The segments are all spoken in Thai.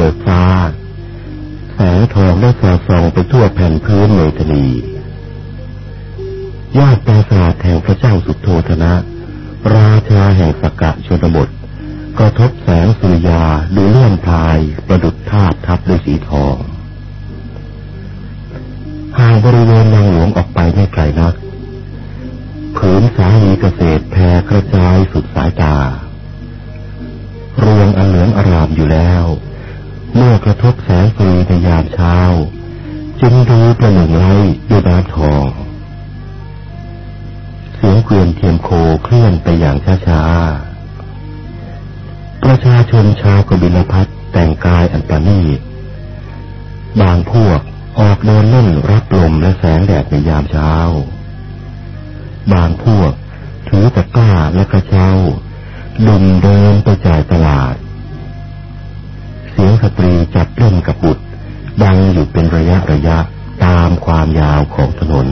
เบิกฟ้า แสงทองได้สาดส่องไปทั่วแผ่นพื้นเมตนียอดปราสาทแห่งพระเจ้าสุโธธนะ ราชาแห่งสกกะชนบทกระทบแสงสุริยาดูเลื่อนพลายประดุจธาตุทับด้วยสีทองห่างบริเวณนางหลวงออกไปไม่ไกลนักผืนสาลีเกษตรแผ่กระจายสุดสายตารวงอันเหลืองอารามอยู่แล้ว เมื่อกระทบแสงสุริในยามเช้า จึงดูประหนึ่งไล่ด้วยน้ำทอง เสียงเกวียนเทียมโคเคลื่อนไปอย่างช้าๆ ประชาชนชาวกบิลพัทแต่งกายอันประณีตบางพวกออกเดินเล่นรับลมและแสงแดดในยามเช้า บางพวกถือตะกร้าและกระเช้าดุมเดินไปจ่ายตลาด สียงสตรีจับเล่นกับบุตรดังอยู่เป็นระยะระยะตามความยาวของถนน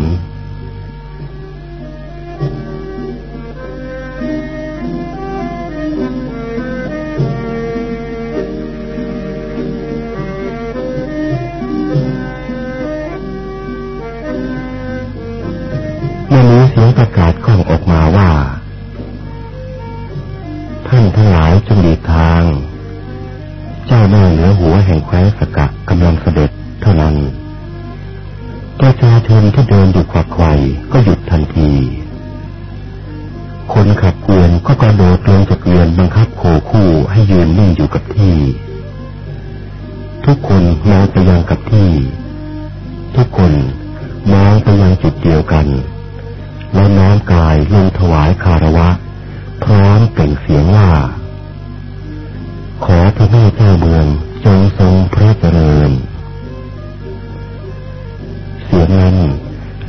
เจ้าเมืองจงทรงพระเจริญ เสียงนั้น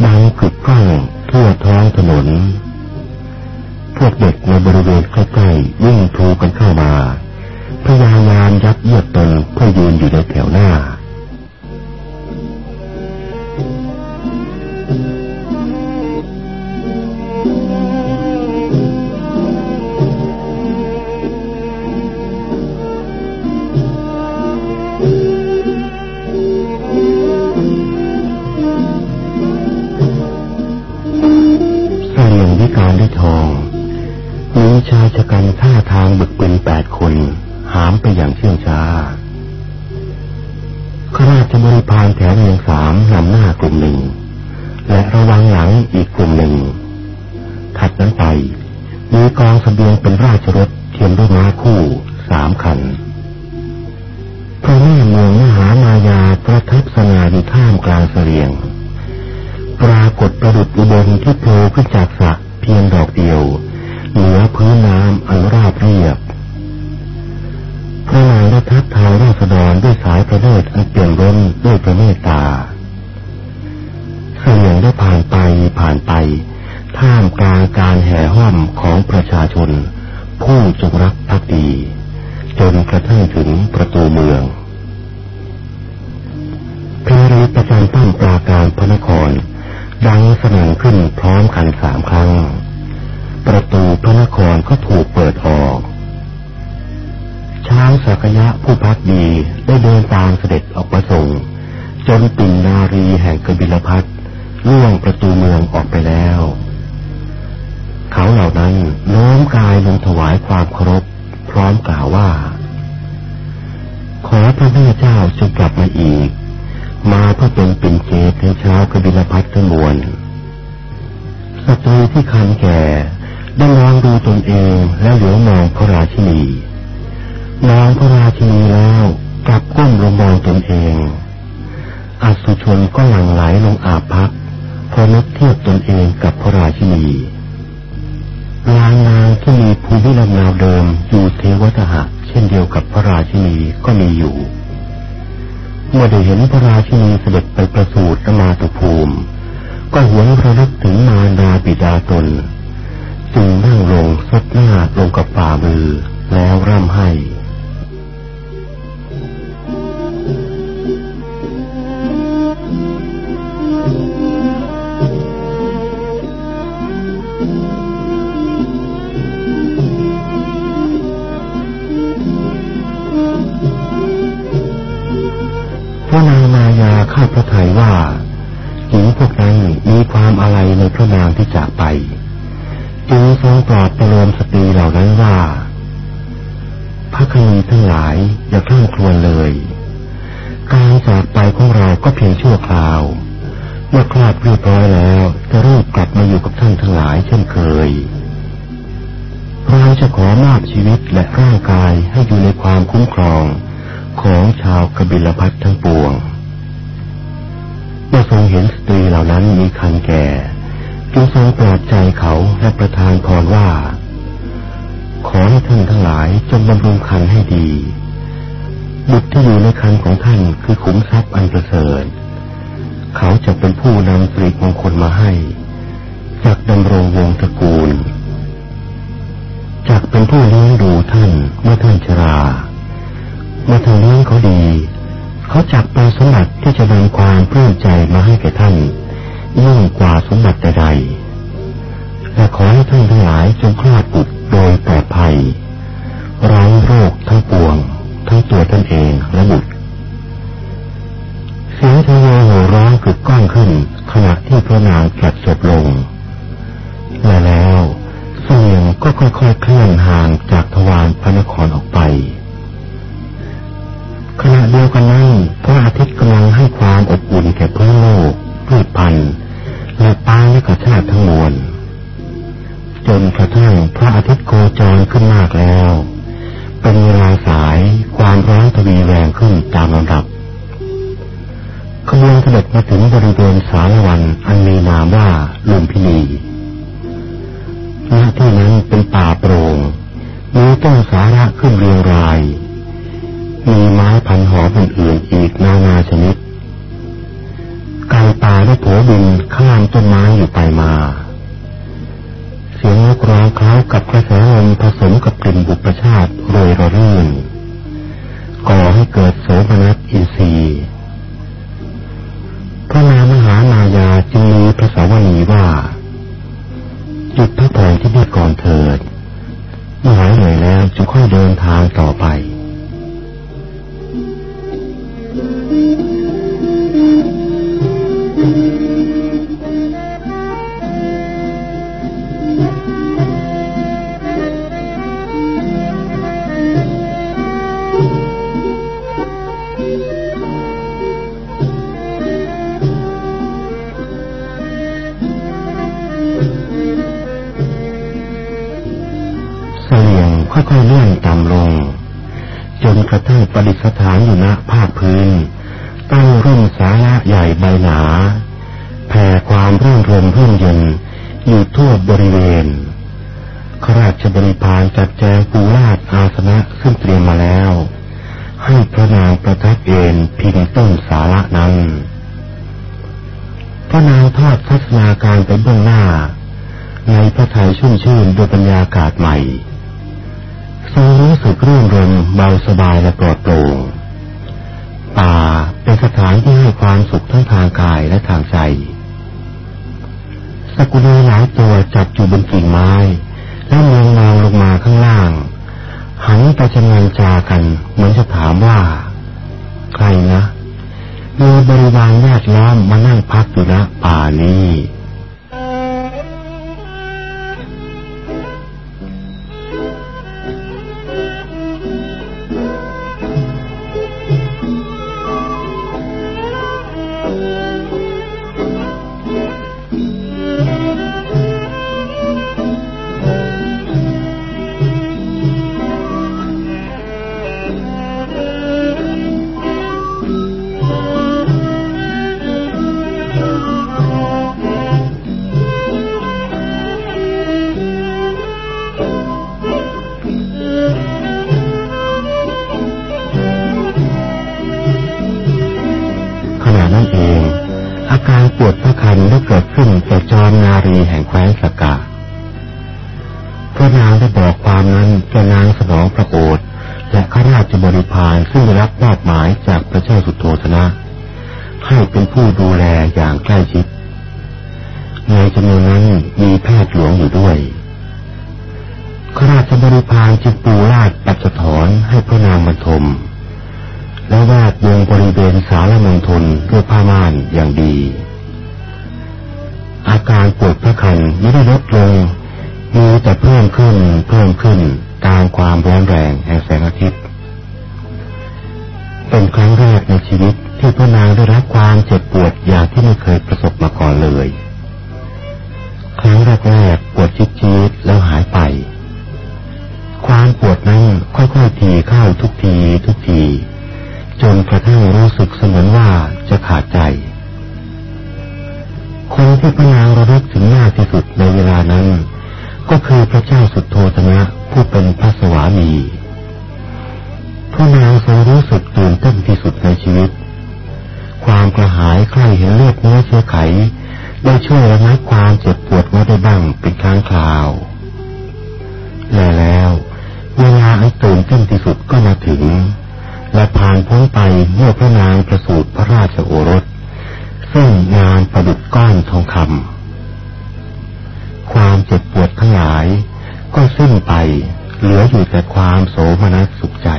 ดังกึกก้องทั่วท้องถนน พวกเด็กในบริเวณใกล้ๆวิ่งทูกันเข้ามา พยายามยัดเยียดตนเพื่อยืนอยู่ในแถวหน้า กบิลพัสดุ์ทั้งมวลสตรีที่ครรภ์แก่ได้มองดูตนเองแล้วเหลียวมองพระราชินีมองพระราชินีแล้วกลับก้มลงมองตนเองอัสสุชลก็หลั่งไหลลงอาภัพพอนับเทียบตนเองกับพระราชินีนางนางที่มีภูมิลำเนาเดิมอยู่เทวทหะเช่นเดียวกับพระราชินีก็มีอยู่ เมื่อได้เห็นพระราชินีเสด็จไปประสูติสมาตุภูมิ ก็หวนระลึกถึงมารดาบิดาตน จึงนั่งลงซดหน้าลงกับฝ่ามือแล้วร่ำให้ ภัยว่าหญิงพวกนั้นมีความอะไรในพระนางที่จากไป จึงทรงปลอบประโลมสตรีเหล่านั้นว่า พระคณีทั้งหลายอย่าคลั่งครวญเลย การจากไปของเราก็เพียงชั่วคราว เมื่อคลาดเรียบร้อยแล้วจะรีบกลับมาอยู่กับท่านทั้งหลายเช่นเคยเราจะขอมอบชีวิตและร่างกายให้อยู่ในความคุ้มครองของชาวกบิลพัททั้งปวง อทรงเห็นสตรีเหล่านั้นมีคันแก่จึงทรงปลอบใจเขาและประทานพรว่า ขอให้ท่านทั้งหลายจงบำรุงคันให้ดีบุตรที่อยู่ในคันของท่านคือขุมทรัพย์อันประเสริฐเขาจะเป็นผู้นำสริมงคลมาให้ จากดำรงวงตระกูล จากเป็นผู้เลี้ยงดูท่านเมื่อท่านชรา เมื่อท่านเลี้ยงเขาดี เขาจักไปสมบัติที่จะนำความเพื่อใจมาให้แก่ท่านยิ่งกว่าสมบัติใดและขอให้ท่านทั้งหลายจงคลอดบุตรโดยปลอดภัยไร้โรคทั้งปวง ทั้งตัวท่านเองและบุตรเสียงทะเลโห่ร้องกึกก้องขึ้น ขณะที่พระนางกลัดศพลงและแล้วเสียงก็ค่อยๆเคลื่อนห่างจากทวารพระนครออกไป ขณะเดียวกันนั้นพระอาทิตย์กำลังให้ความอบอุ่นแก่พื้นโลกพืชพันธุ์และปางและกระชาติทั้งมวลจนกระทั่งพระอาทิตย์โคจรขึ้นมากแล้ว เป็นเวลาสายความร้อนทวีแรงขึ้นตามลำดับขบวนเสด็จมาถึงบริเวณสารวันอันมีนามว่าลุมพินีณที่นั้นเป็นป่าโปร่งมีต้นสาระขึ้นเรียงราย มีไม้พันหอมอื่นๆอีกนานาชนิดไก่ป่าได้โผบินข้ามต้นไม้อยู่ไปมา เสียงนกร้องคล้ายกับกระแสลมผสมกับกลิ่นบุปชาติโรยระรื่นก่อให้เกิดโสมนัสอินทรีย์พระนามหามายาจึงมีพระสาวนีว่าจุดพักผ่อนที่นี่ก่อนเถิดเมื่อหายเหนื่อยแล้วจะค่อยเดินทางต่อไป ค่อยๆเลื่อนต่ำลง จนกระทั่งประดิษฐานอยู่ณภาคพื้น ตั้งร่มสาระใหญ่ใบหนาแผ่ความรื่นรมรื่นเย็นอยู่ทั่วบริเวณขราชบริพารจัดแจงปูราดอาสนะซึ่งเตรียมมาแล้ว ให้พระนางประทับเอนพิงต้นสาระนั้น พระนางทอดทัศนาการไปเบื้องหน้า ในพระทัยชุ่มชื่นด้วยปัญญากาศใหม่ทรงรู้สึกรื่นรมเบาสบายและปลอดโปร่ง ป่าเป็นสถานที่ให้ความสุขทั้งทางกายและทางใจสกุลีหลายตัวจับอยู่บนกิ่งไม้ แล้วมองมองลงมาข้างล่าง หันไปจะงานจากันเหมือนจะถามว่า ใครนะมีบริวารญาติล้อมมานั่งพักอยู่ณป่านี้ บริพารจึงปูราชปัสถอนให้พระนางบัรทม และวาดวงบริเวณสารมณฑลด้วยผ้าม่านอย่างดี อาการปวดพระคันไม่ได้ลดลงมีแต่เพิ่มขึ้นเพิ่มขึ้นตามความร้อนแรงแห่งแสงอาทิตย์ เป็นครั้งแรกในชีวิตที่พระนางได้รับความเจ็บปวดอย่างที่ไม่เคยประสบมาก่อนเลย ครั้งแรกๆปวดชีดๆแล้วหายไป ความปวดนั้นค่อยๆทีเข้าทุกทีทุกที จนกระทั่งรู้สึกเสมือนว่าจะขาดใจ คนที่พระนางระลึกถึงมากที่สุดในเวลานั้น ก็คือพระเจ้าสุดโทธนะผู้เป็นพระสวามีพระนางทรงรู้สึกตื่นเต้นที่สุดในชีวิต ความกระหายใคร่เห็นเลือดเนื้อเชื้อไขได้ช่วยระงับความเจ็บปวดไว้ได้บ้างเป็นครั้งคราว และแล้ว เวลาอันตื่นเต้นที่สุดก็มาถึง และผ่านพ้นไปเมื่อพระนางประสูติพระราชโอรส ซึ่งงานประดุจก้อนทองคำความเจ็บปวดทั้งหลาย ก็สิ้นไป เหลืออยู่แต่ความโสมนัสสุขใจ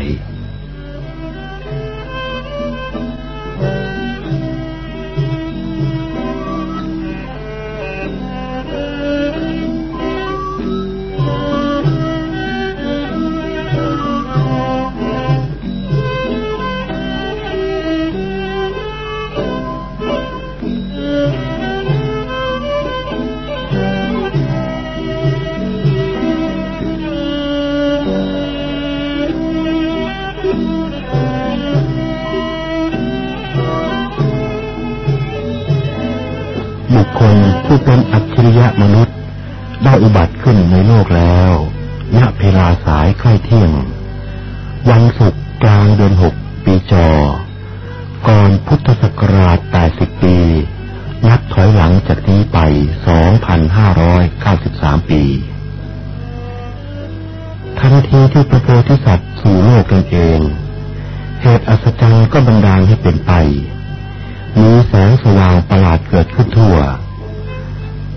ผู้เป็นอัจฉริยะมนุษย์ ได้อุบัติขึ้นในโลกแล้วณเพลาสายใกล้เที่ยง วันศุกร์กลางเดือนหกปีจอ ก่อนพุทธศักราช 80 ปี นับถอยหลังจากนี้ไป 2,593 ปี ทันทีที่พระโพธิสัตว์สู่โลกกันเอง เหตุอัศจรรย์ก็บันดาลให้เป็นไป มีแสงสว่างประหลาดเกิดขึ้นทั่ว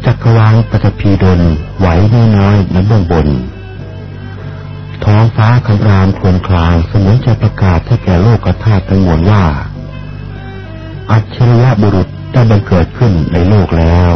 จักรวาลปฐพีดลไหวน้อยๆในเบื้องบน ท้องฟ้าคำรามควนคลางเสมือนจะประกาศให้แก่โลกธาตุทั้งมวลว่า อัจฉริยะบุรุษได้บังเกิดขึ้นในโลกแล้ว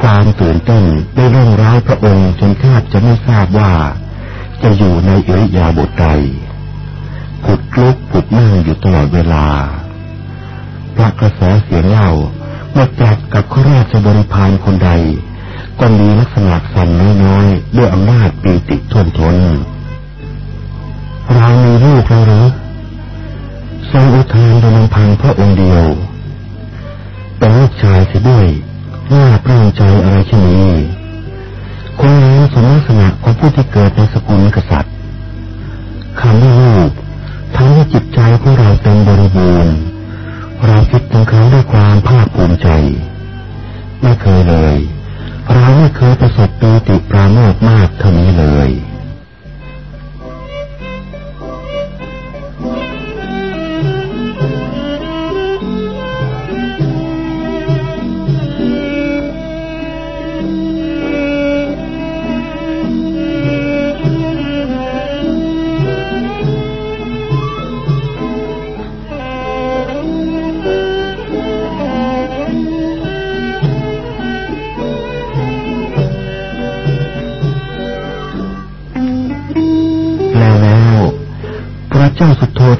ความตื่นเต้นได้ร่องร้ายพระองค์จนแาบจะไม่ทราบว่า จะอยู่ในเอริยาบทใดผุดลุกผุดนั่งอยู่ตลอดเวลา พระกระแสเสียงเล่าเมื่อจัดกับข้าราชบริพารคนใด ก็มีลักษณะสั่นน้อยๆ ด้วยอำนาจปีติท่วมทน้นเรามีลูกแล้วหรือทรงอุทานโดยลำพังพระองค์เดียวเป็นลูกชายเสียด้วย น่าปลื้มใจอะไรเช่นนี้คนนั้นสมลักษณะของผู้ที่เกิดในสกุลกษัตริย์คำว่าลูกทำให้จิตใจของเราเต็มบริบูรณ์เราคิดถึงเขาด้วยความภาคภูมิใจ ไม่เคยเลย เราไม่เคยประสบปีติปราโมทมากเท่านี้เลย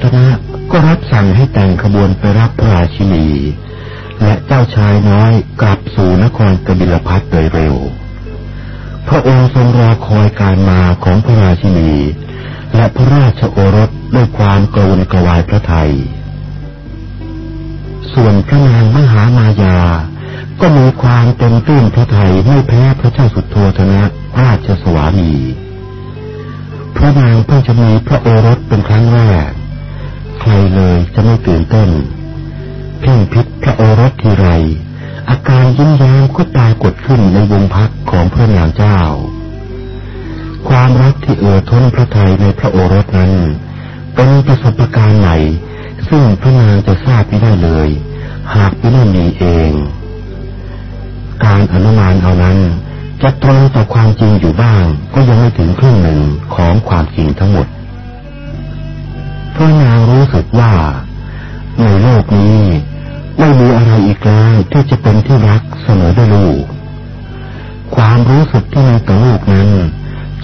ธนะก็รับสั่งให้แต่งขบวนไปรับพระราชินี และเจ้าชายน้อยกลับสู่นครกบิลพัทโดยเร็ว พระองค์ทรงรอคอยการมาของพระราชินี และพระราชโอรสด้วยความกรุณกวายพระไทย ส่วนพระนางมหามายา ก็มีความเต็มตื้นพระไทยไม่แพ้พระเจ้าสุโธธนะราชสวามี พระนางเพิ่งจะมีพระโอรสเป็นครั้งแรก ใครเลยจะไม่ตื่นเต้นเพ่งพิษพระโอรสทีไร อาการยิ้มแย้มก็ตากดขึ้นในวงพักของพระนางเจ้า ความรักที่เอ่อท้นพระทัยในพระโอรสนั้น เป็นประสบการณ์ใหม่ซึ่งพระนางจะทราบไม่ได้เลย หากไม่ได้มีเอง การอนุมานเอานั้นจะตรงต่อความจริงอยู่บ้างก็ยังไม่ถึงครึ่งหนึ่งของความจริงทั้งหมด พราะนางรู้สึกว่า ในโลกนี้ไม่มีอะไรอีกแล้วที่จะเป็นที่รักเสมอด้วยลูก ความรู้สึกที่มีต่อลูกนั้น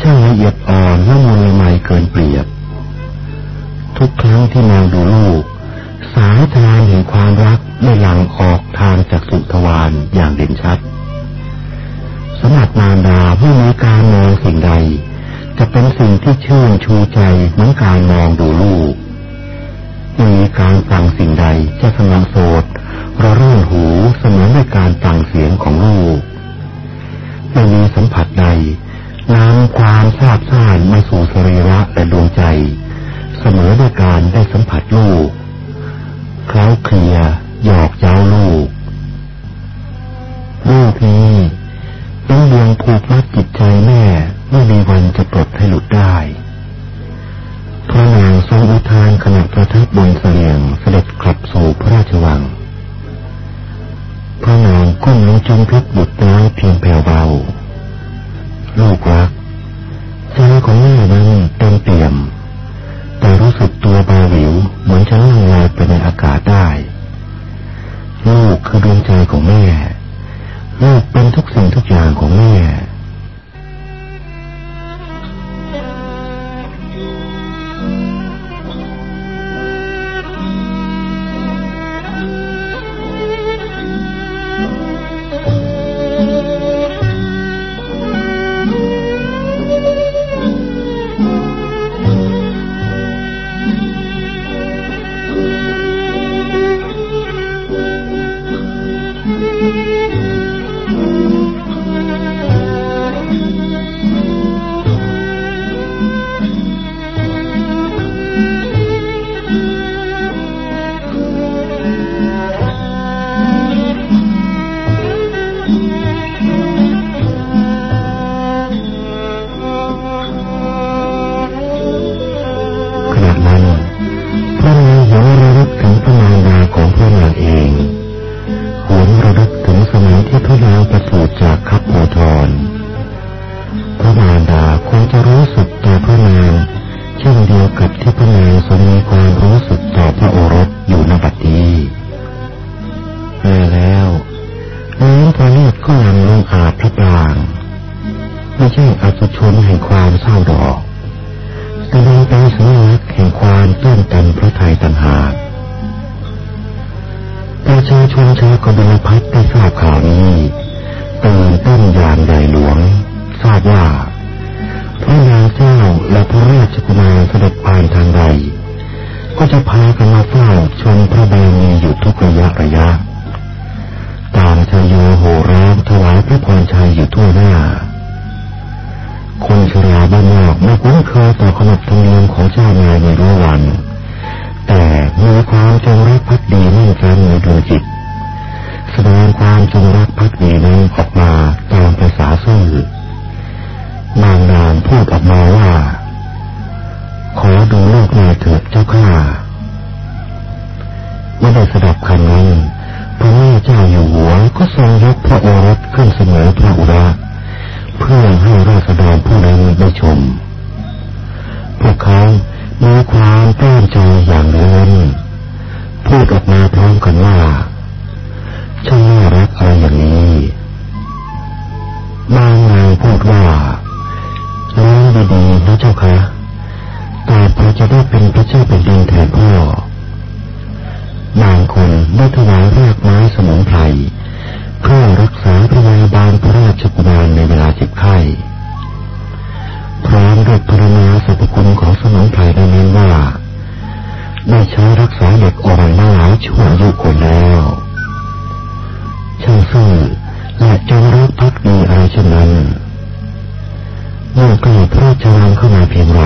ช่างละเอียดอ่อนและมนละไมเกินเปรียบ ทุกครั้งที่มองดูลูก สายทานแห่งความรักได้หลั่งออกทางจากสุทวารอย่างเด่นชัดสำหรับมารดาเมื่มีการมองสิ่งใด จะเป็นสิ่งที่ชื่นชูใจเหมือนการมองดูลูก มีการฟังสิ่งใดจะสงโสดระรื่นหูเสมือนในการฟังเสียงของลูกไม่มีสัมผัสใดนำความทราบซ่านมาสู่สรีระและดวงใจ เสมอด้วยการได้สัมผัสลูกเขาเคลียหยอกเจ้าลูกลูกนี้เป็นดวงผูกมัดจิตใจแม่ไม่มีวันจะปลดให้หลุดได้ พระนางทรงอุทานขณะประทับบนเสลียงเสด็จกลับสู่พระราชวัง พระนางก้มลงจุมพิกบุตรน้อยเพียงแผ่วเบา ลูกรักใจของแม่นั้นเต็มเปี่ยม แต่รู้สึกตัวบาวิวเหมือนจะล่องลอยไปในอากาศได้ ลูกคือดวงใจของแม่ ลูกเป็นทุกสิ่งทุกอย่างของแม่ ก็ทรงยกพระโอรสขึ้นเสมอพระอุระเพื่อให้ราษฎรผู้นั้นได้ชม พวกเขามีความตั้งใจอย่างเล้นพูดออกมาพร้อมกันว่าช่างน่ารักอะไรอย่างนี้บางนายพูดว่าเลี้ยงดีๆนะเจ้าคะต่อไปจะได้เป็นพระเจ้าเป็นดินแทนพ่อบางคนได้ถวายรากไม้สมุนไพร เพื่อรักษาพยาบาลพระราชกุมารในเวลาเจ็บไข้พร้อมด้วยพรรณนาสรรพคุณของสมุนไพรได้เน้นว่าได้ใช้รักษาเด็กอ่อนมาหลายชั่วอายุคนแล้วช่างซื่อและจงรักพักดีอะไรเช่นนั้นเมื่อใกล้พระราชวังเข้ามาเพียงไร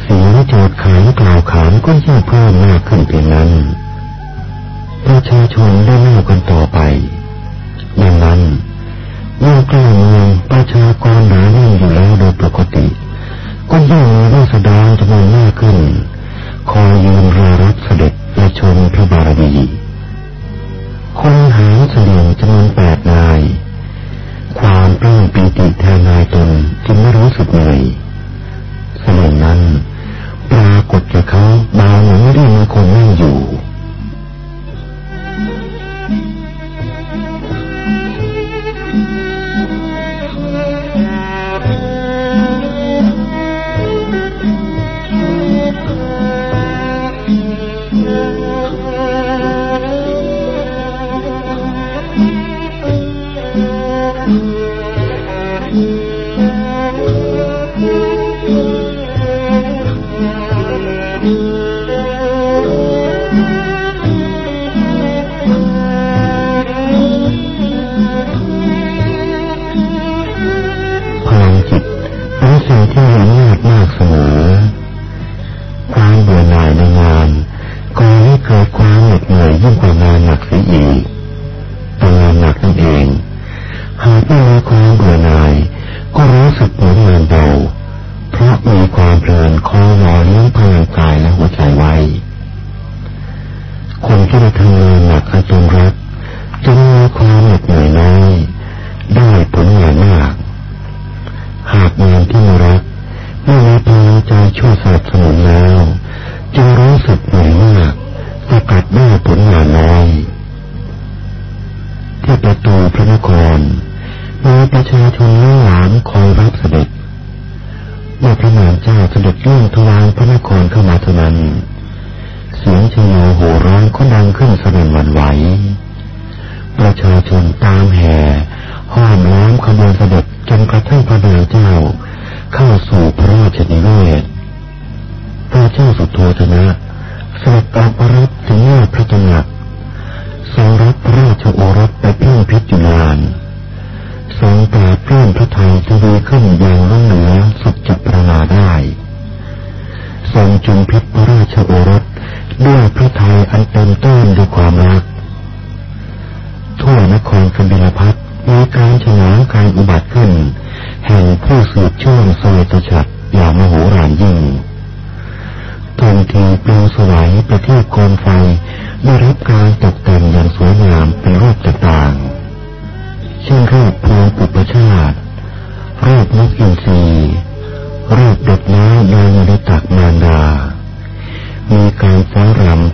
เสียงโจดขานกล่าวขานก็ยิ่งเพิ่มมากขึ้นเพียงนั้นประชาชนได้เล่ากันต่อไป ดังนั้นเมื่อใกล้เมืองประชากรหนาแน่นอยู่แล้วโดยปกติ ก็ยิ่งมีราษฎรจำนวนมากขึ้น คอยยืนรอรับเสด็จและชมพระบารมีคนหาเฉลียงจำนวนแปดนาย ความปลื้มปีติแทนนายตนจึงไม่รู้สึกเหนื่อยเสลียงนั้น ปรากฏแก่เขาบาวเหมือนไม่ได้มีคนนั่งอยู่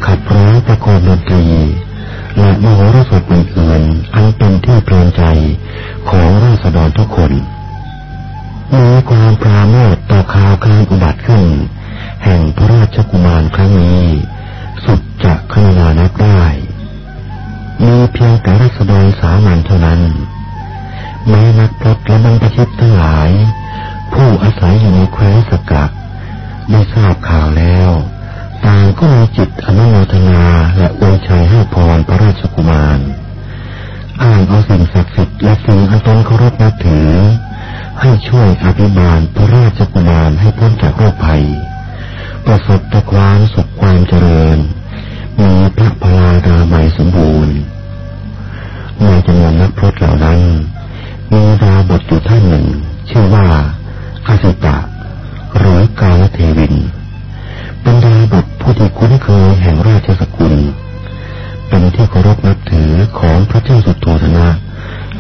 ขับร้องประโคมดนตรี และมโหรสพอื่นๆอันเป็นที่เพลินใจของราษฎรทุกคน มีความปราโมทต่อข่าวการอุบัติขึ้น แห่งพระราชกุมารครั้งนี้ สุดจะขนานับได้ มีเพียงแต่ราษฎรสามัญเท่านั้นแม้นักพรดและบรรพชิตทั้งหลาย ผู้อาศัยอยู่ในแคว้นสกัดได้ทราบข่าวแล้ว ต่างก็มีจิตอนุโมทนาและอวยชัยให้พรพระราชกุมาร อ้างเอาสิ่งศักดิ์สิทธิ์และสิ่งอันตนเคารพนับถือ ให้ช่วยอภิบาลพระราชกุมารให้พ้นจากโรคภัย ประสบแต่ความสุขความเจริญ มีพระพลาดามัสมบูรณ์ในจำนวนนักพรตเหล่านั้น มีดาบทอยู่ท่านหนึ่ง ชื่อว่าอาสิตะหรือกาลเทวิน เป็นดาบทผู้ที่คุ้นเคยแห่งราชสกุล เป็นที่เคารพนับถือของพระเจ้าสุโธธนะ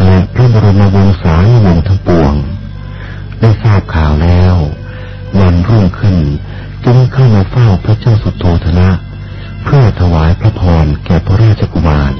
และพระบรมวงศานุวงศ์ทั้งปวง ได้ทราบข่าวแล้ว วันรุ่งขึ้นจึงเข้ามาเฝ้าพระเจ้าสุโธธนะ เพื่อถวายพระพรแก่พระราชกุมาร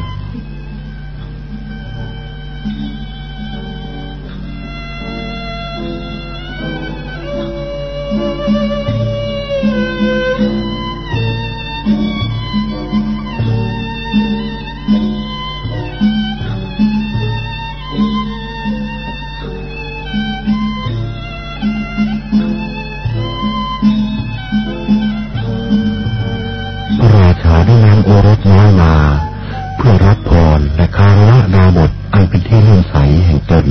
โอรสน้อยมา เพื่อรับพรและคารวะดาบทอันเป็นที่เลื่อมใสแห่งตน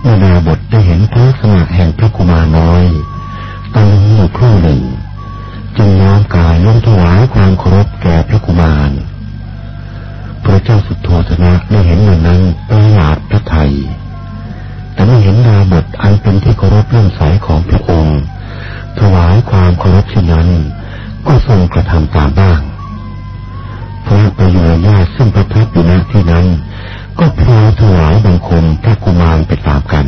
เมื่อดาบทได้เห็นพระลักษณะแห่งพระกุมารน้อยตะลึงอยู่ครู่หนึ่ง จึงน้อมกายลงถวายความเคารพแก่พระกุมาร พระเจ้าสุดโทธนะได้เห็นอย่างนั้นประหลาดพระไทยแต่ไม่เห็นดาบทอันเป็นที่เคารพเลื่อมใสของพระองค์ ถวายความเคารพเช่นนั้น ก็ทรงกระทำตามบ้าง พระประยุรญาซึ่งประทับอยู่ณที่นั้น ก็พลอยถวายบังคมพระกุมารไปตามกัน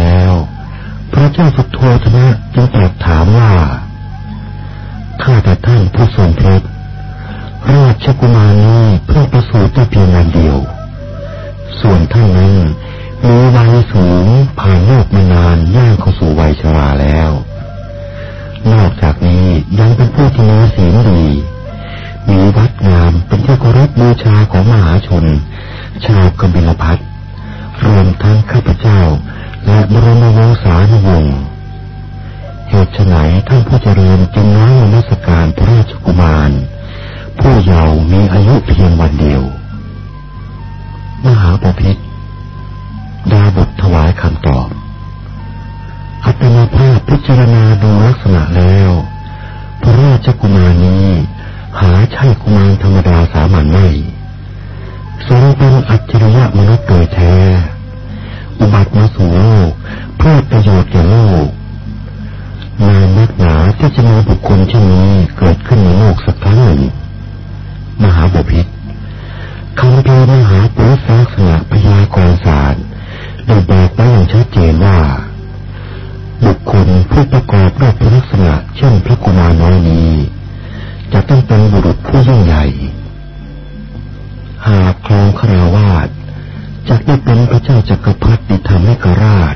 แล้ว พระเจ้าสุโธธนะจึงตรัสถามว่าข้าแต่ท่านผู้ทรงพระราชกุมารนี้เพิ่งประสูติได้เพียงวันเดียว ส่วนท่านนั้นมีวัยสูงผ่านโลกมานานย่างเข้าสู่วัยชราแล้ว นอกจากนี้ยังเป็นผู้ที่มีศีลดี มีวัดงามเป็นที่เคารพบูชาของมหาชน ชาวกบิลพัทรวมทั้งข้าพเจ้า และบรมวงศานุวงศ์เหตุไฉนท่านผู้เจริญจึงน้อมนสการพระราชกุมาร ผู้เยาว์มีอายุเพียงวันเดียว มหาปพิธดาบทถวายคำตอบ อัตมาภาพพิจารณาดูลักษณะแล้ว พระราชกุมารนี้ หาใช่กุมารธรรมดาสามัญไม่ทรงเป็นอัจฉริยะมนุษย์โดยแท้ อุบัติมาสู่โลกเพื่อประโยชน์แก่โลกนานนักหนาที่จะมีบุคคลเช่นนี้เกิดขึ้นในโลกสักครั้งหนึ่ง มหาบพิษคำพีมหาปุริสลักษณะพยากรศาสตร์ได้บอกไว้อย่างชัดเจนว่า บุคคลผู้ประกอบด้วยลักษณะเช่นพระกุมารน้อยนี้ จะต้องเป็นบุรุษผู้ยิ่งใหญ่ หากครองคราวาสจะได้เป็นพระเจ้าจักรพรรดิธรรมิกราช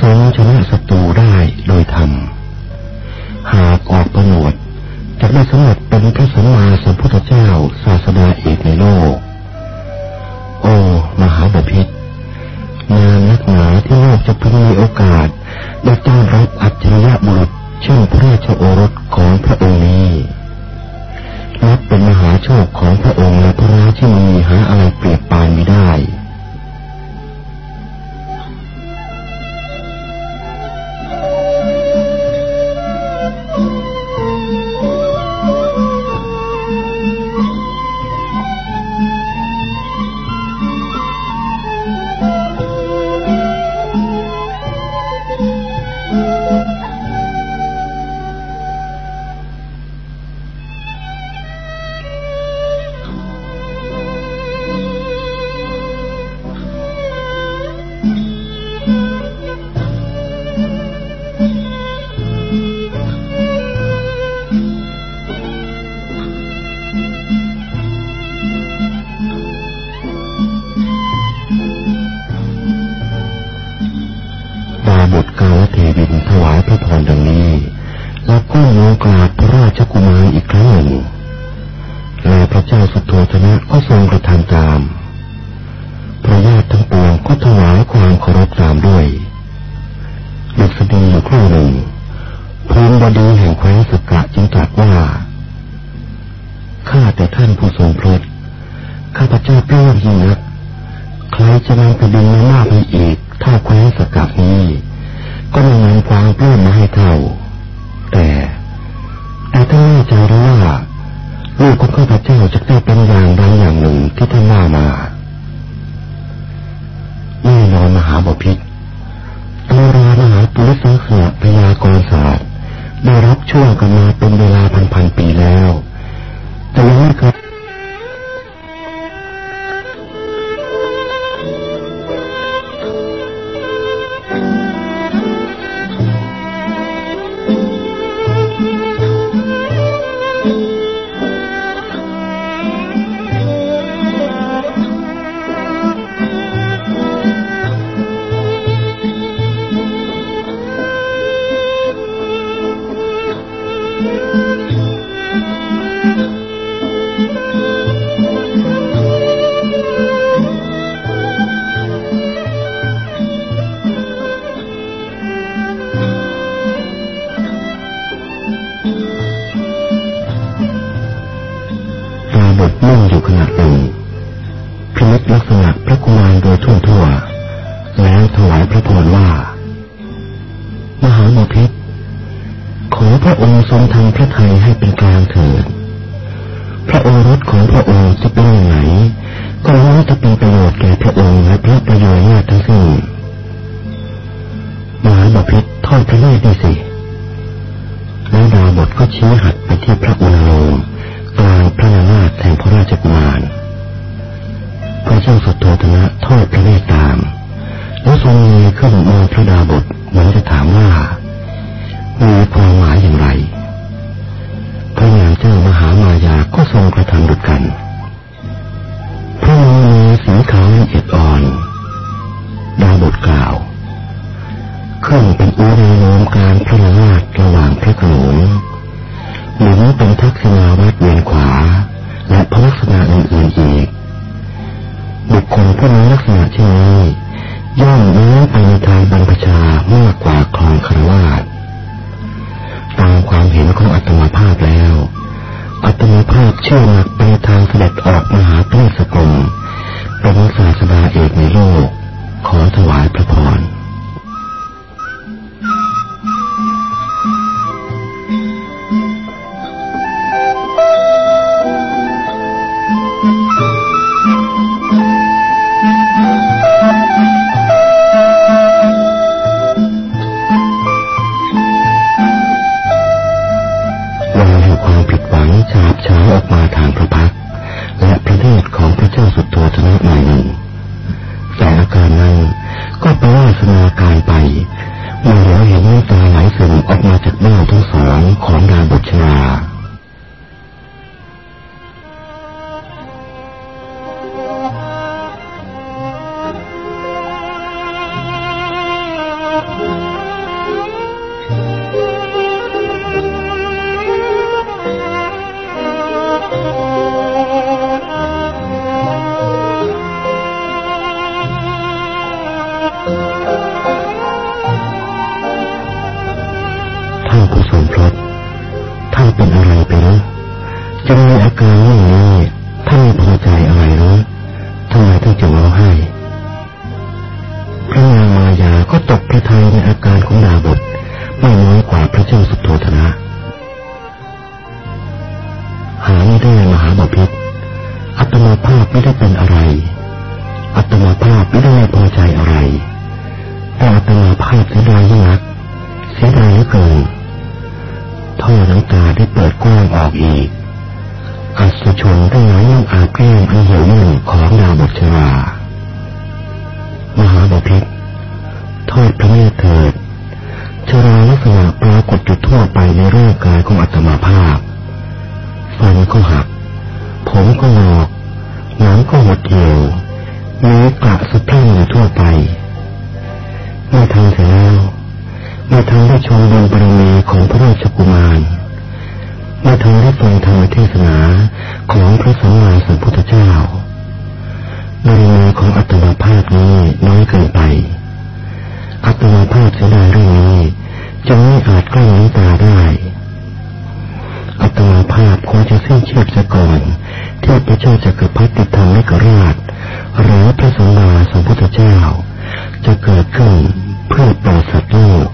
ทรงชนะศัตรูได้โดยธรรม หากออกประนวดจะได้สำเร็จเป็นพระสัมมาสัมพุทธเจ้า เชื่อกันมาเป็นเวลาพันๆปีแล้ว แต่ยังไม่เคย ชื่อหลักไปทางเสด็จออกมหาเทศกรมประมุขศาสดาเอกในโลก ขอถวายพระพร ในร่างกายของอัตมาภาพ ฟันก็หัก ผมก็งอกหนังก็หดเหี่ยวมีกระสะพรั่งอยู่ทั่วไปไม่อทำเสร็จแล้วไม่อทำได้ชมบุญบารมีของพระราชกุมารไม่อทำได้ฟังธรรมเทศนาของพระสัมมาสัมพุทธเจ้าบารมีของอัตมาภาพนี้น้อยเกินไป อัตมาภาพเสียดาเรื่องนี้ จึงไม่อาจกลั้นน้ำตาได้อัตมาภาพควรจะสิ้นชีพซะก่อนเทียบพระเจ้าจะเกิดพัรติธรรมิกราช หรือพระสัมมาสมพุทธเจ้า จะเกิดขึ้นเพื่อประสัตว์โลก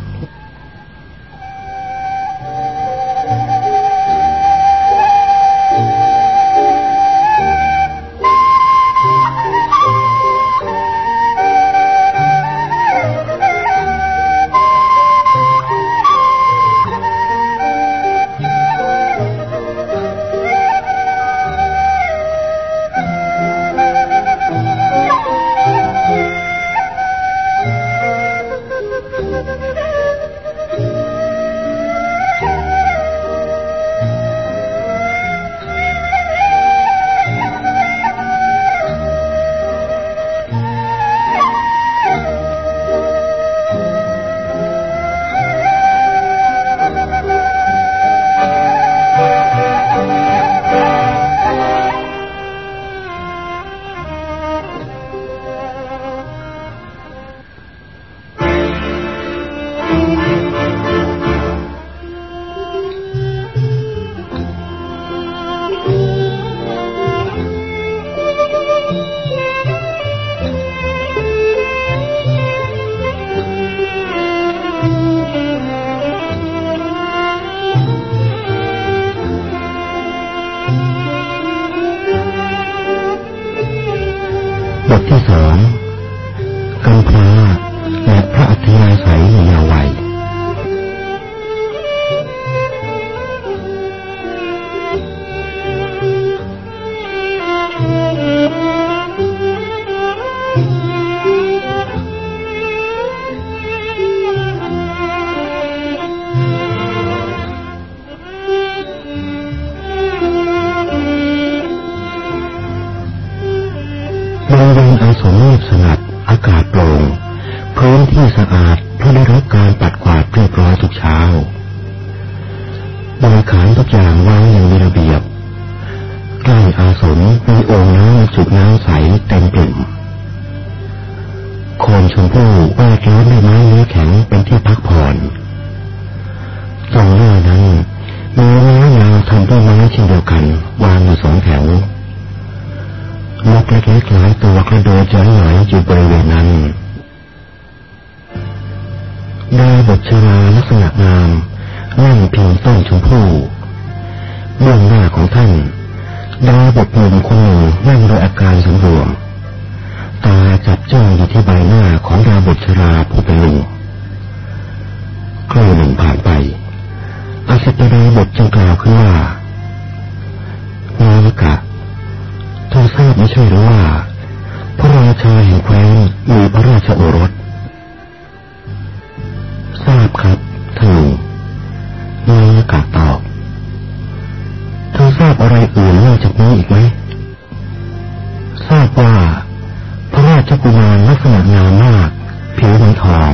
งามมาก ผิวเหมือนทอง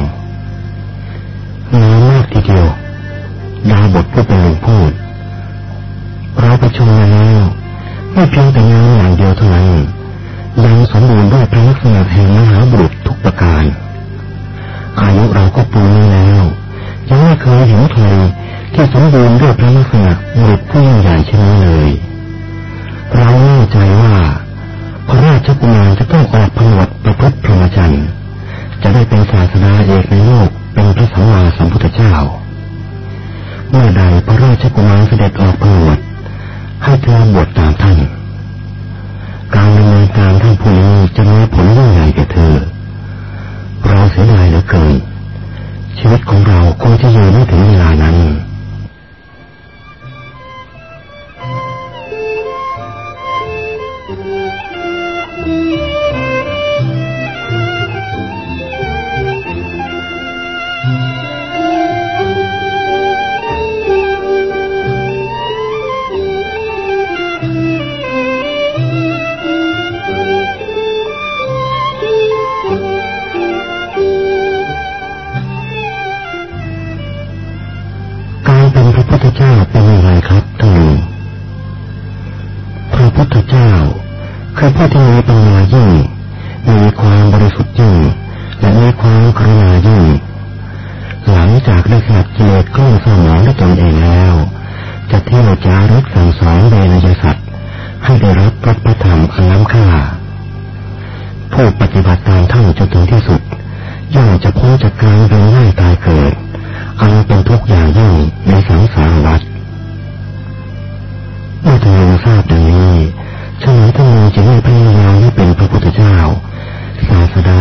งามมากทีเดียวดาบทผู้เป็นลุงพูดเราไปชมมาแล้วไม่เพียงแต่งานอย่างเดียวเท่านั้นยังสมบูรณ์ด้วยพระลักษณะแห่งมหาบุรุษทุกประการอายุเราก็ปูนี้แล้ว ยังไม่เคยเห็นใครที่สมบูรณ์ด้วยพระลักษณะบุรุษผู้ยิ่งใหญ่เช่นนี้เลย เราแน่ใจว่า พระราชกุมารจะต้องออกผนวดประพฤติพรหมจรรย์จะได้เป็นศาสนาเอกในโลกเป็นพระสัมมาสัมพุทธเจ้า เมื่อใดพระราชกุมารเสด็จออกผนวดให้เธอบวชตามท่าน การดำเนินการท่านผู้นี้จะมีผลยิ่งใหญ่แก่เธอ เราเสียดายเหลือเกินชีวิตของเราคงจะอยู่ไม่ถึงเวลานั้น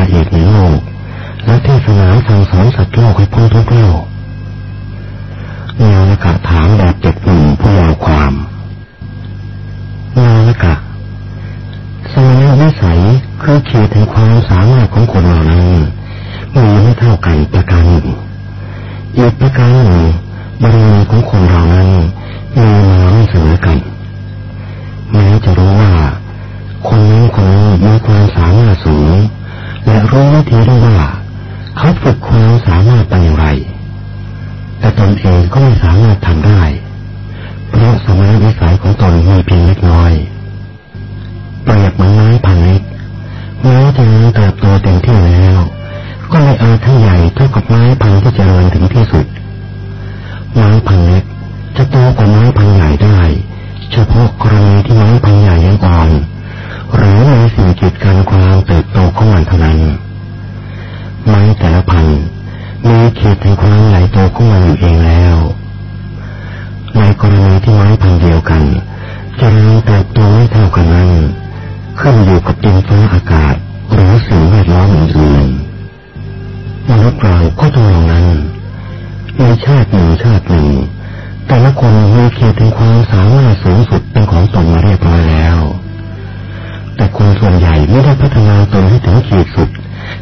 าสดาเอกในโลก และเทศนาสั่งสอนสัตว์โลกให้พ้นทุกข์โลกนางกะถามแบบเด็กหนุ่มผู้ยาวความนางกะสมณวิสัยคือเขตแห่งความสามารถของคนเหล่านั้นมีไม่เท่ากันประการหนึ่งอีกประการหนึ่งบารมีของคนเรานั้นมีมาไม่เสมอกันแม้จะรู้ว่า คนนั้นคนนี้มีความสามารถสูง และรู้วิธีได้ว่า เขาฝึกความสามารถไปอย่างไร แต่ตนเองก็ไม่สามารถทำได้ เพราะสมาธิสัยของตนมีเพียงเล็กน้อยเปรียบเหมือนไม้พันเล็กไม้เจริญเติบโตเต็มที่แล้ว ก็ไม่อาจให้ใหญ่เท่ากับไม้พันธุ์ที่เจริญถึงที่สุด ไม้พันเล็กจะโตกว่าไม้พันใหญ่ได้ เฉพาะกรณีที่ไม้พันใหญ่ยังอ่อน หรือมีสิ่งกีดกันความเติบโตของมันเท่านั้นไม้แต่ละพันธุ์มีเขตแห่งความไหลโตของมันอยู่เองแล้ว ในกรณีที่ไม้พันธุ์เดียวกันจะเริญเติบโตไม่เท่ากันนั้นขึ้นอยู่กับดินฟ้าอากาศหรือสิ่งแวดล้อมอื่นๆมนุษย์เราก็ตัวนั้นในชาติหนึ่งชาติหนึ่งแต่ละคนมีเกียรติถึงความสามารถสูงสุดเป็นของตนมาเรียบร้อยแล้ว แต่คนส่วนใหญ่ไม่ได้พัฒนาตนให้ถึงขีดสุด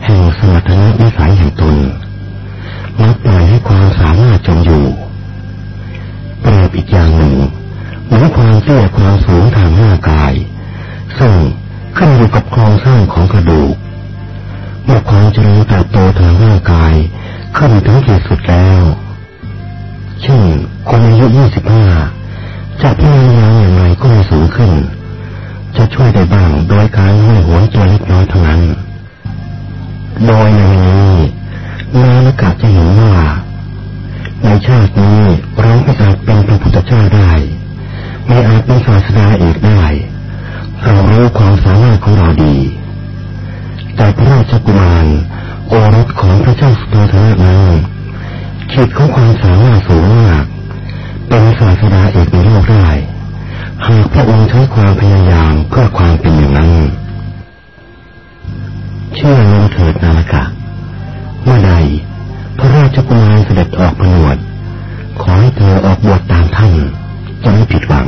แห่งสมรรถนะวิสัยแห่งตนมักปล่อยให้ความสามารถจมอยู่เปรียบอีกอย่างหนึ่งเหมือนความเตี้ยความสูงทางร่างกาย ซึ่งขึ้นอยู่กับโครงสร้างของกระดูกเมื่อความเจริญเติบโตทางร่างกาย ขึ้นถึงขีดสุดแล้วเช่นคนอายุ 25 จะพยายามอย่างไรก็ไม่สูงขึ้น จะช่วยได้บ้างโดยการห้อยหัวตัวเล็กน้อยเท่านั้น โดยในนี้นานกะจะเห็นว่า ในชาตินี้เราไม่อาจเป็นพระพุทธเจ้าได้ ไม่อาจเป็นศาสดาเอกได้ เรารู้ความสามารถของเราดี แต่พระราชกุมารโอรสของพระเจ้าสุโธทนะนั้นขีดของความสามารถสูงมาก เป็นศาสดาเอกในโลกได้ หากพระองค์ใช้ความพยายามเพื่อความเป็นอย่างนั้น เชื่อลงเถิดนาลกะ เมื่อใดพระราชกุมารเสด็จออกผนวด ขอให้เธอออกบวชตามท่านจะไม่ผิดหวัง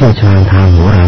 ชี่ยวชาญทางโหรา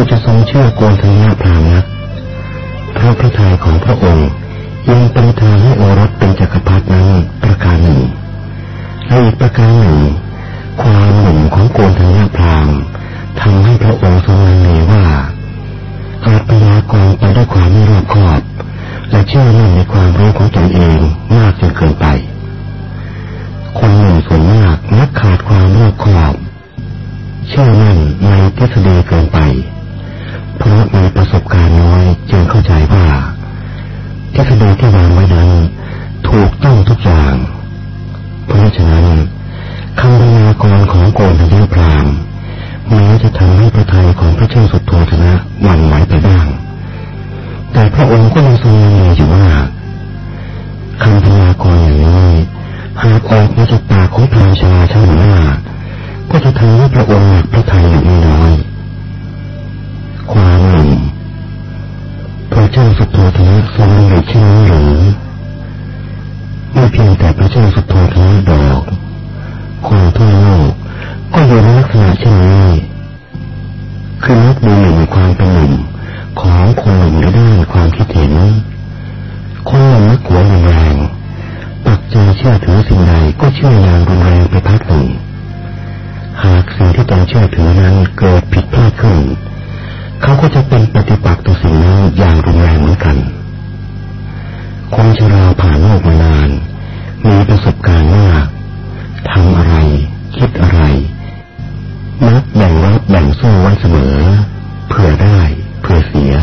ผู้จะทรงเชื่อโกนทางหน้าพรามนัพระพระทัยของพระองค์ยังเป็นทาให้โอรสเป็นจักรพรรดินั้นประการหนึ่งและอีกประการหนึ่ง ความหนุ่มของโกนทางหน้าพรามทำให้พระองค์ทรงลังเลยว่าอาจพยากรณ์ไปด้วยความไม่รอบคอบ และเชื่อมั่นในความรู้ของตนเองมากจนเกินไป คนหนุ่มส่วนมากมักขาดความรอบคอบ เชื่อมั่นในทฤษฎีเกินไป เพราะมีประสบการณ์น้อยจึงเข้าใจว่าทฤษฎีที่วางไว้นั้น ถูกต้องทุกอย่าง เพราะฉะนั้นคำพยากรณ์ของโกนทัญญพรามแม้จะทำให้พระทัยของพระเจ้าสุดโทธนะหวั่นไหวไปบ้าง แต่พระองค์ก็ยังทรงยังอยู่ว่าคำพยากรณ์อย่างนี้หากออกมาจากปากของพรามชาชาหน้าก็จะทำให้พระองค์หนักพระทัยอยู่ไม่น้อย ความหนุ่มพระเจ้าสุดโทธนะทรงดำริเช่นนี้หรือไม่เพียงแต่พระเจ้าสุดโทนะดอก คนทั่วโลกก็อยู่ในลักษณะเช่นนี้คือนักดูหมิ่นความเป็นหนุ่มของคนหนุ่มในด้านความคิดเห็นคนหนุ่มมักหัวแรงปักใจเชื่อถือสิ่งใดก็เชื่ออย่างรุนแรงไปพักหนึ่งหากสิ่งที่ตนเชื่อถือนั้นเกิดผิดพลาดขึ้น เขาก็จะเป็นปฏิปักษ์ต่อสิ่งนั้นอย่างรุนแรงเหมือนกัน คนชราผ่านโลกมานาน มีประสบการณ์มากทำอะไร คิดอะไรมักแบ่งรับแบ่งสู้ไว้เสมอเพื่อได้เพื่อเสีย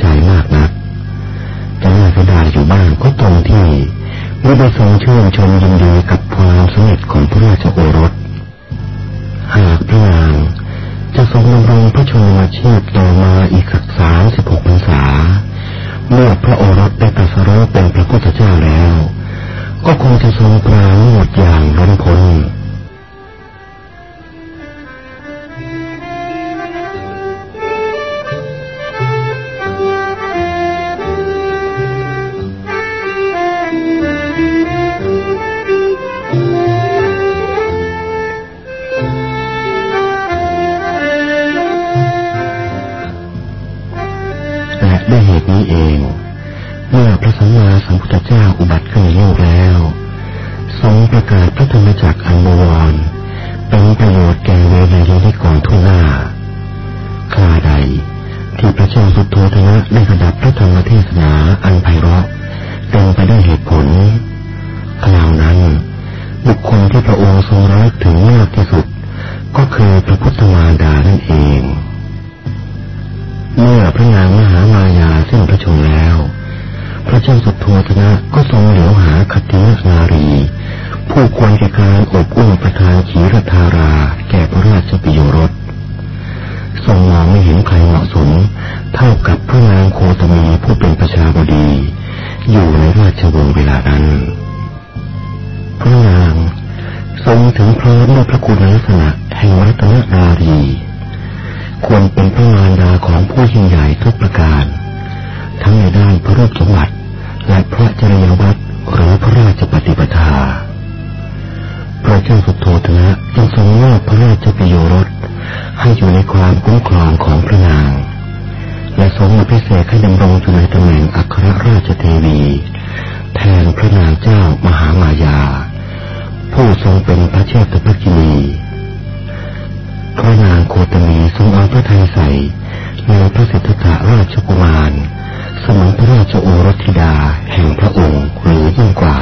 ใจมากนักจะน่าเสียดายอยู่บ้างก็ตรงที่ไม่ได้ทรงชื่นชมยินดีกับความสำเร็จของพระราชโอรส หากพระนางจะทรงดำรงพระชนมาชีพต่อมาอีกสักสามสิบหกพรรษา เมื่อพระโอรสได้ตรัสรู้เป็นพระพุทธเจ้าแล้ว ก็คงจะทรงปราโมทอย่างล้นพ้น เคยัำรองอยู่ในตำแหน่งอัครราชเทวี แทนพระนางเจ้ามหามายา ผู้ทรงเป็นพระเชษฐภกินีพระนางโคตมีทรงเอาพระทัยใส่ในพระสิทธัตราชกุมาร สมัยพระราชโอรสธิดาแห่งพระองค์หรือยิ่งกว่า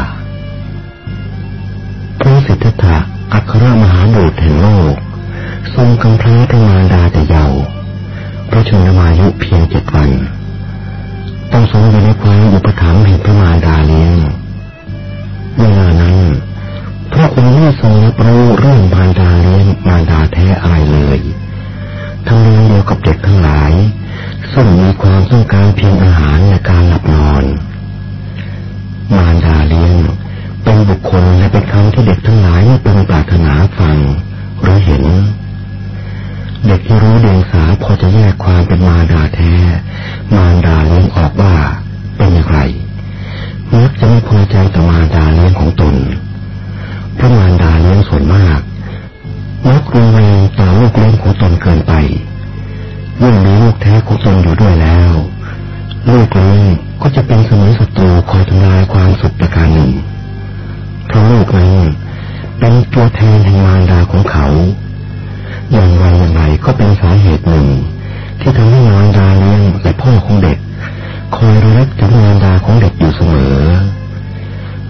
พระสิทธัตะอัครมหาบุตรแห่งโลก ทรงกำพร้าพระมารดาแต่เยาว์พระชนมายุเพียงเจ็ดวัน ต้องทรงอยู่ในความอุปถัมภ์แห่งพระมารดาเลี้ยงเวลานั้นพระองค์ไม่ทรงรับรู้เรื่องมารดาเลี้ยงมารดาแท้อะไรเลยทำนองเดียวกับเด็กทั้งหลายซึ่งมีความต้องการเพียงอาหารและการหลับนอน มารดาเลี้ยงเป็นบุคคลและเป็นคำที่เด็กทั้งหลายไม่เปรารถนาฟังหรือเห็น เด็กที่รู้เดียงสาพอจะแยกความเป็นมารดาแท้ มารดาเลี้ยงออกว่าเป็นอย่างไรมักจะไม่พอใจต่อมารดาเลี้ยงของตนเพราะมารดาเลี้ยงส่วนมากมักรุนแรงต่อลูกเลี้ยงของตนเกินไปเมื่อมีลูกแท้ของตนอยู่ด้วยแล้ว ลูกนี้ก็จะเป็นเสมือนศัตรูคอยทำลายความสุขประการหนึ่งเพราะลูกนั้นเป็นตัวแทนแห่งมารดาของเขา อย่างไรอย่างไรก็เป็นสาเหตุหนึ่ง ที่ทำให้มารดาเลี้ยงและพ่อของเด็ก คอยรักถึงมารดาของเด็กอยู่เสมอ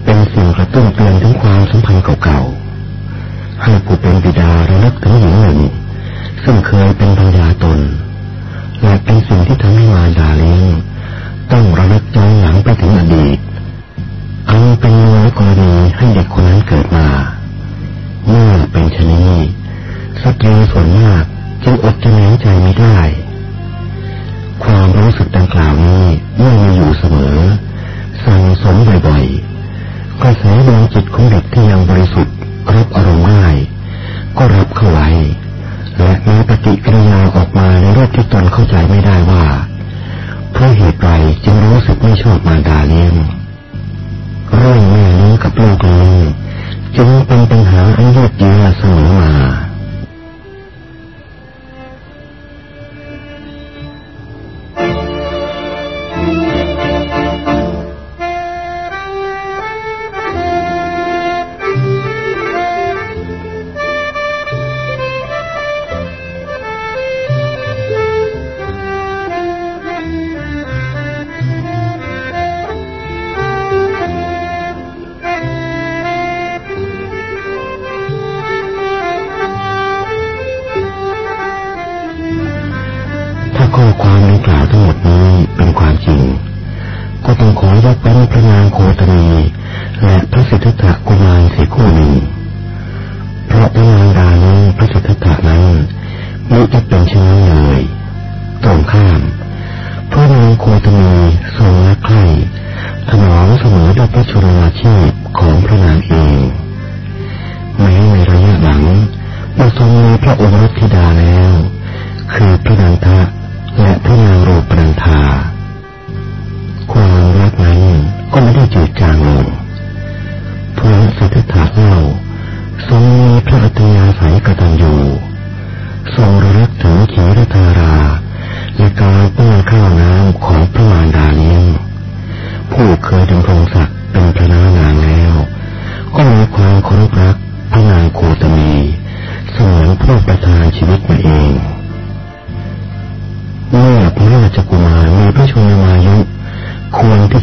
เป็นสิ่งกระตุ้นเตือนถึงความสัมพันธ์เก่าๆ ให้ผู้เป็นบิดาระลึกถึงหญิงหนึ่ง ซึ่งเคยเป็นปัญญาตน และเป็นสิ่งที่ทำให้มารดาเลี้ยงต้องระลึกย้อนหลังไปถึงอดีตอันเป็นเนื้อกรณีให้เด็กคนนั้นเกิดมา เมื่อเป็นชนี สตรีส่วนมาก จึงอดจะน้ใจไม่ได้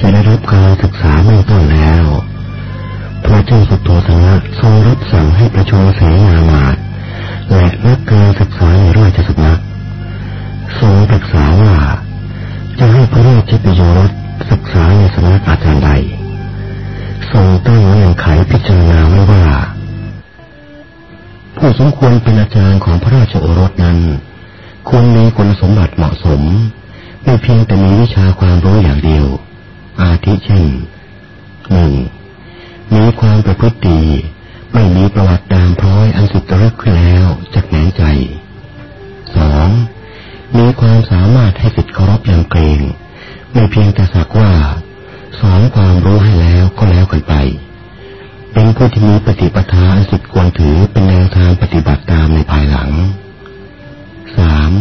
จะได้รับการศึกษาเบื้องต้นแล้ว พระเจ้าสุโธธนะทรงรับสั่งให้ประชุมเสนามาตและนักการศึกษาในราชสำนักทรงปรึกษาว่าจะให้พระราชปิโยรสศึกษาในสำนักอาจารย์ใดทรงตั้งเงื่อนไขพิจารณาไว้ว่า ผู้สมควรเป็นอาจารย์ของพระราชโอรสนั้นควรมีคุณสมบัติเหมาะสม ไม่เพียงแต่มีวิชาความรู้อย่างเดียว อาทิเช่นหนึ่งมีความประพฤติไม่มีประวัติดามพร้อยอันสุดตรึกขึ้นแล้วจากแหนใจสองมีความสามารถให้สิทธิ์เคารพอย่างเกรงไม่เพียงแต่สักว่าสอนความรู้ให้แล้วก็แล้วกันไป เป็นผู้ที่มีปฏิปทาอันสุดควรถือเป็นแนวทางปฏิบัติตามในภายหลังสาม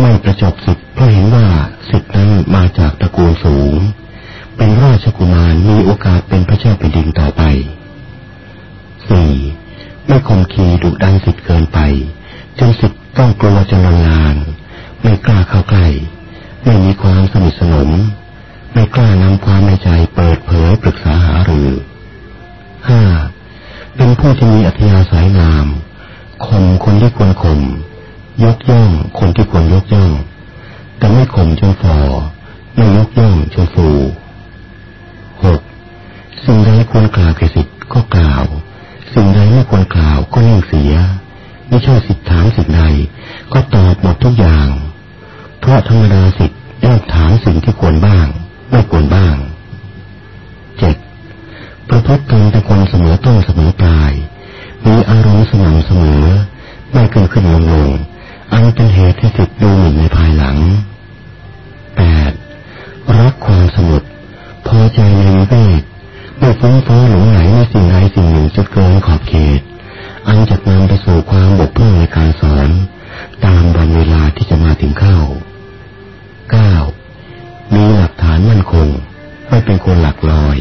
ไม่ประจบสิทธิ์เพราะเห็นว่าสิทธิ์นั้นมาจากตระกูลสูง เป็นราชกุมารมีโอกาสเป็นพระเจ้าแผ่นดินต่อไป 4. ไม่คมคีดุดันสิทธิ์เกินไป จนสิทธิ์ต้องกลัวจนลานไม่กล้าเข้าใกล้ ไม่มีความสนิทสนม ไม่กล้านำความในใจเปิดเผยปรึกษาหารือ 5. เป็นผู้ที่มีอัธยาศัยงามข่มคนที่ควรข่มยกย่องคนที่ควรยกย่อง แต่ไม่ข่มจนฟอไม่ยกย่องจนฟู หกสิ่งใดควรกล่าวแก่สิทธิ์ก็กล่าว สิ่งใดไม่ควรกล่าวก็นิ่งเสีย ไม่ใช่สิทธิถามสิ่งใด ก็ตอบหมดทุกอย่าง เพราะธรรมดาสิทธิ์ย่อมถามสิ่งที่ควรบ้าง ไม่ควรบ้างเจ็ดประพฤติตนเป็นคนเสมอต้นเสมอปลาย มีอารมณ์สม่ำเสมอ ไม่ขึ้นขึ้นลงลงอันเป็นเหตุให้สิทธิ์ดูหมิ่นในภายหลังแปดรักความสงบ เวทไม่ฟุ้งเฟ้อหลงไหลในสิ่งใดสิ่งหนึ่งจนเกินขอบเขต อันจะนำไปสู่ความบกพร่องในการสอน ตามวันเวลาที่จะมาถึงเข้า 9. มีหลักฐานมั่นคง ไม่เป็นคนหลักลอย